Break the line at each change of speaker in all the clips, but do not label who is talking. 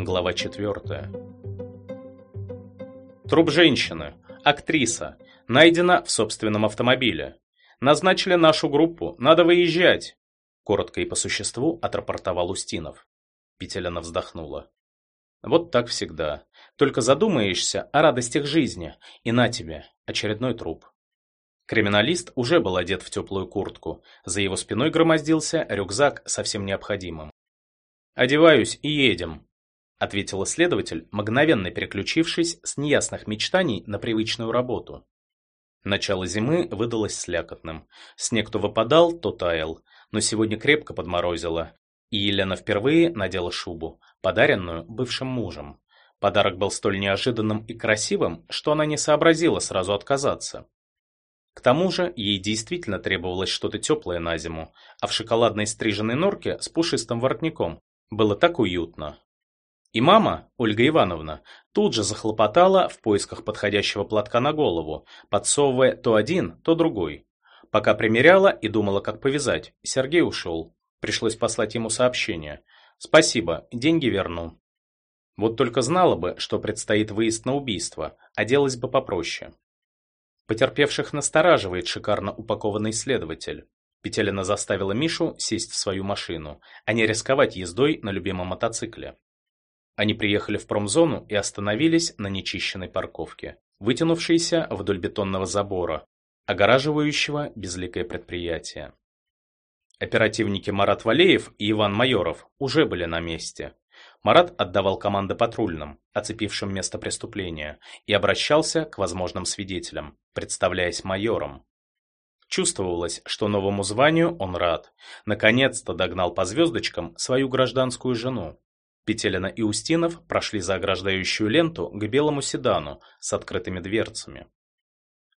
Глава 4. Труп женщины, актриса, найдена в собственном автомобиле. Назначили нашу группу, надо выезжать. Коротко и по существу отрапортовал Устинов. Петелина вздохнула. Вот так всегда. Только задумаешься о радостях жизни, и на тебе, очередной труп. Криминалист уже был одет в теплую куртку, за его спиной громоздился рюкзак со всем необходимым. «Одеваюсь и едем», — ответил следователь, мгновенно переключившись с неясных мечтаний на привычную работу. Начало зимы выдалось слякотным. Снег то выпадал, то таял, но сегодня крепко подморозило, и Елена впервые надела шубу, подаренную бывшим мужем. Подарок был столь неожиданным и красивым, что она не сообразила сразу отказаться. К тому же ей действительно требовалось что-то теплое на зиму, а в шоколадной стриженной норке с пушистым воротником было так уютно. И мама, Ольга Ивановна, тут же захлопотала в поисках подходящего платка на голову, подсовывая то один, то другой. Пока примеряла и думала, как повязать, Сергей ушел. Пришлось послать ему сообщение. «Спасибо, деньги верну». Вот только знала бы, что предстоит выезд на убийство, оделась бы попроще. Потерпевших настораживает шикарно упакованный следователь. Петелина заставила Мишу сесть в свою машину, а не рисковать ездой на любимом мотоцикле. Они приехали в промзону и остановились на нечищенной парковке, вытянувшейся вдоль бетонного забора, огораживающего безликое предприятие. Оперативники Марат Валеев и Иван Майоров уже были на месте. Марат отдавал команды патрульным, оцепившим место преступления, и обращался к возможным свидетелям, представляясь майором. Чувствовалось, что новому званию он рад. Наконец-то догнал по звездочкам свою гражданскую жену. Петелина и Устинов прошли за ограждающую ленту к белому седану с открытыми дверцами.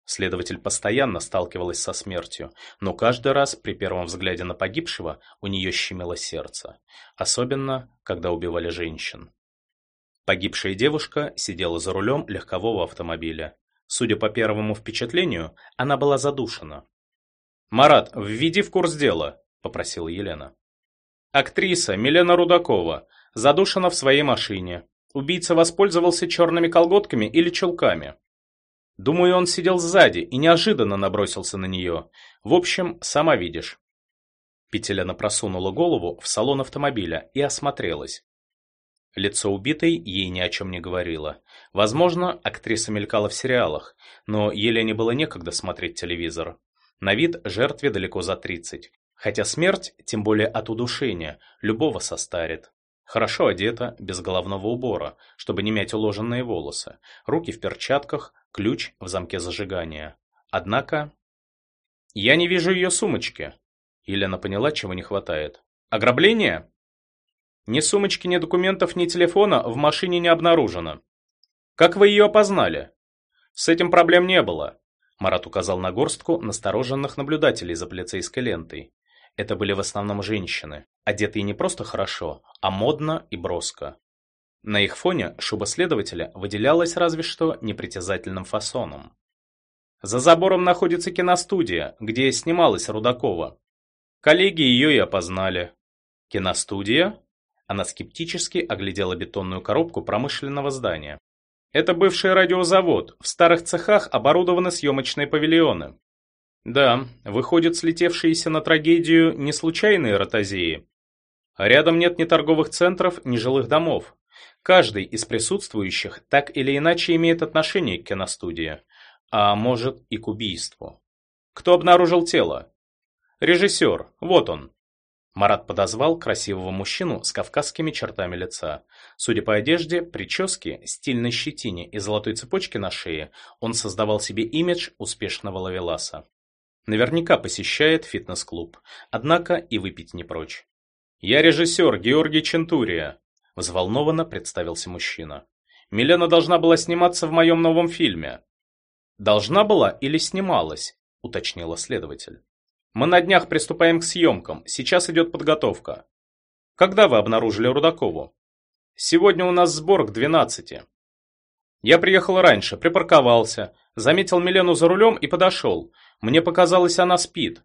Следователь постоянно сталкивалась со смертью, но каждый раз при первом взгляде на погибшего у нее щемило сердце, особенно когда убивали женщин. Погибшая девушка сидела за рулем легкового автомобиля. Судя по первому впечатлению, она была задушена. «Марат, введи в курс дела», – попросила Елена. Актриса Милена Рудакова задушена в своей машине. Убийца воспользовался черными колготками или чулками. Думаю, он сидел сзади и неожиданно набросился на нее. В общем, сама видишь. Петелина просунула голову в салон автомобиля и осмотрелась. Лицо убитой ей ни о чем не говорило. Возможно, актриса мелькала в сериалах, но Елене было некогда смотреть телевизор. На вид жертве далеко за 30. Хотя смерть, тем более от удушения, любого состарит. Хорошо одета, без головного убора, чтобы не мять уложенные волосы, руки в перчатках, ключ в замке зажигания. Однако... Я не вижу ее сумочки. Елена поняла, чего не хватает. Ограбление? Ни сумочки, ни документов, ни телефона в машине не обнаружено. Как вы ее опознали? С этим проблем не было. Марат указал на горстку настороженных наблюдателей за полицейской лентой. Это были в основном женщины, одетые не просто хорошо, а модно и броско. На их фоне шуба следователя выделялась разве что непритязательным фасоном. За забором находится киностудия, где снималась Рудакова. Коллеги ее и опознали. Киностудия? Она скептически оглядела бетонную коробку промышленного здания. Это бывший радиозавод. В старых цехах оборудованы съемочные павильоны. Да, выходят слетевшиеся на трагедию не случайные ротозеи. Рядом нет ни торговых центров, ни жилых домов. Каждый из присутствующих так или иначе имеет отношение к киностудии, а может и к убийству. Кто обнаружил тело? Режиссер, вот он. Марат подозвал красивого мужчину с кавказскими чертами лица. Судя по одежде, прическе, стильной щетине и золотой цепочке на шее, он создавал себе имидж успешного ловеласа. Наверняка посещает фитнес-клуб, однако и выпить не прочь. «Я режиссер Георгий Чентурия», – взволнованно представился мужчина. «Милена должна была сниматься в моем новом фильме». «Должна была или снималась?» – уточнила следователь. «Мы на днях приступаем к съемкам, сейчас идет подготовка». «Когда вы обнаружили Рудакову?» «Сегодня у нас сбор к двенадцати». Я приехал раньше, припарковался, заметил Милену за рулем и подошел. Мне показалось, она спит.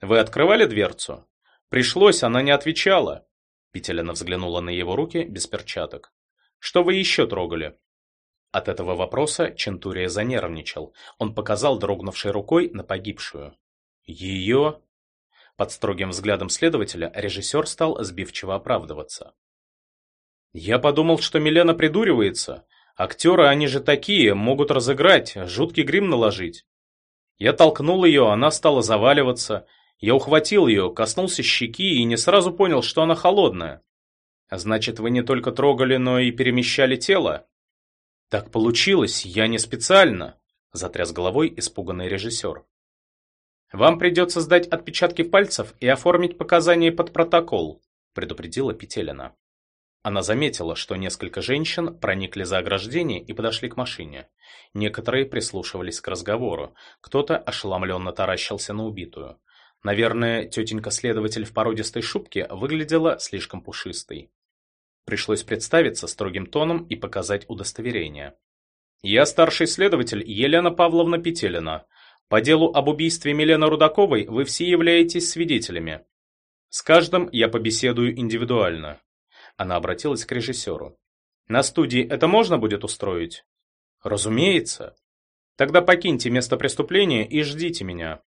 Вы открывали дверцу? Пришлось, она не отвечала. Петелина взглянула на его руки без перчаток. Что вы еще трогали? От этого вопроса Чентурия занервничал. Он показал дрогнувшей рукой на погибшую. Ее? Под строгим взглядом следователя режиссер стал сбивчиво оправдываться. Я подумал, что Милена придуривается. Актеры, они же такие, могут разыграть, жуткий грим наложить. Я толкнул ее, она стала заваливаться. Я ухватил ее, коснулся щеки и не сразу понял, что она холодная. Значит, вы не только трогали, но и перемещали тело? Так получилось, я не специально, затряс головой испуганный режиссер. Вам придется сдать отпечатки пальцев и оформить показания под протокол, предупредила Петелина. Она заметила, что несколько женщин проникли за ограждение и подошли к машине. Некоторые прислушивались к разговору, кто-то ошеломленно таращился на убитую. Наверное, тетенька-следователь в породистой шубке выглядела слишком пушистой. Пришлось представиться строгим тоном и показать удостоверение. «Я старший следователь Елена Павловна Петелина. По делу об убийстве Милены Рудаковой вы все являетесь свидетелями. С каждым я побеседую индивидуально. Она обратилась к режиссеру. «На студии это можно будет устроить?» «Разумеется». «Тогда покиньте место преступления и ждите меня».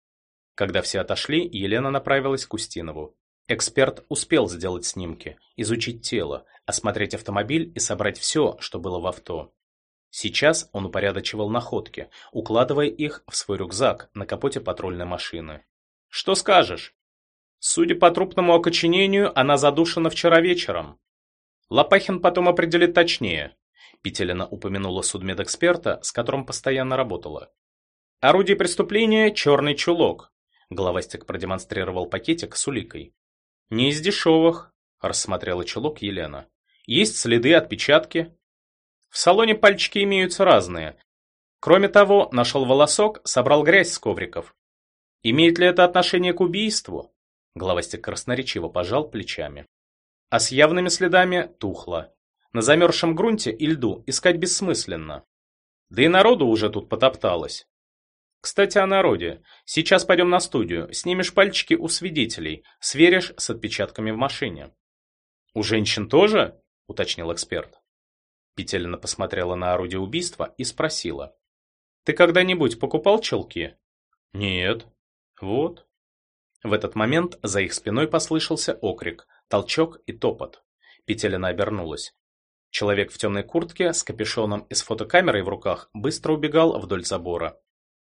Когда все отошли, Елена направилась к Устинову. Эксперт успел сделать снимки, изучить тело, осмотреть автомобиль и собрать все, что было в авто. Сейчас он упорядочивал находки, укладывая их в свой рюкзак на капоте патрульной машины. «Что скажешь?» «Судя по трупному окоченению, она задушена вчера вечером. Лопахин потом определит точнее. Петелина упомянула судмедэксперта, с которым постоянно работала. Орудие преступления – черный чулок. Головастик продемонстрировал пакетик с уликой. Не из дешевых, рассмотрела чулок Елена. Есть следы, отпечатки. В салоне пальчики имеются разные. Кроме того, нашел волосок, собрал грязь с ковриков. Имеет ли это отношение к убийству? Головастик красноречиво пожал плечами а с явными следами тухло. На замерзшем грунте и льду искать бессмысленно. Да и народу уже тут потопталось. Кстати, о народе. Сейчас пойдем на студию, снимешь пальчики у свидетелей, сверишь с отпечатками в машине. У женщин тоже? Уточнил эксперт. Петелина посмотрела на орудие убийства и спросила. Ты когда-нибудь покупал челки? Нет. Вот. В этот момент за их спиной послышался окрик, Толчок и топот. Петелина обернулась. Человек в темной куртке с капюшоном и с фотокамерой в руках быстро убегал вдоль забора.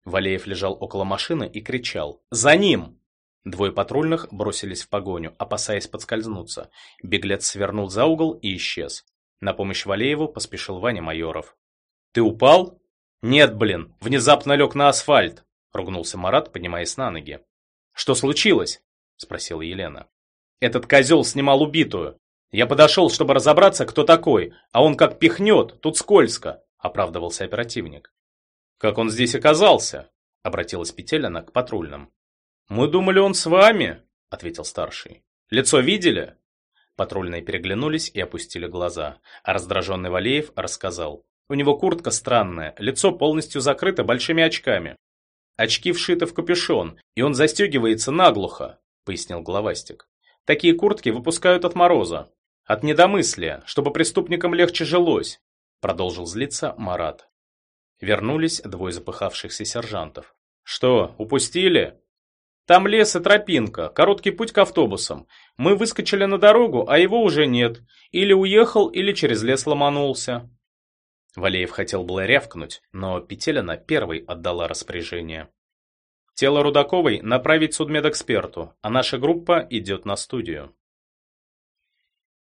Валеев лежал около машины и кричал «За ним!». Двое патрульных бросились в погоню, опасаясь подскользнуться. Беглец свернул за угол и исчез. На помощь Валееву поспешил Ваня Майоров. «Ты упал?» «Нет, блин, внезапно лег на асфальт!» — ругнулся Марат, поднимаясь на ноги. «Что случилось?» — спросила Елена. Этот козел снимал убитую. Я подошел, чтобы разобраться, кто такой, а он как пихнет, тут скользко, оправдывался оперативник. Как он здесь оказался? Обратилась Петелина к патрульным. Мы думали, он с вами, ответил старший. Лицо видели? Патрульные переглянулись и опустили глаза, а раздраженный Валеев рассказал. У него куртка странная, лицо полностью закрыто большими очками. Очки вшиты в капюшон, и он застегивается наглухо, пояснил Головастик. Такие куртки выпускают от мороза. От недомыслия, чтобы преступникам легче жилось, продолжил злиться Марат. Вернулись двое запыхавшихся сержантов. Что, упустили? Там лес и тропинка, короткий путь к автобусам. Мы выскочили на дорогу, а его уже нет. Или уехал, или через лес ломанулся. Валеев хотел было рявкнуть, но Петелина первой отдала распоряжение. Тело Рудаковой направить судмедэксперту, а наша группа идет на студию.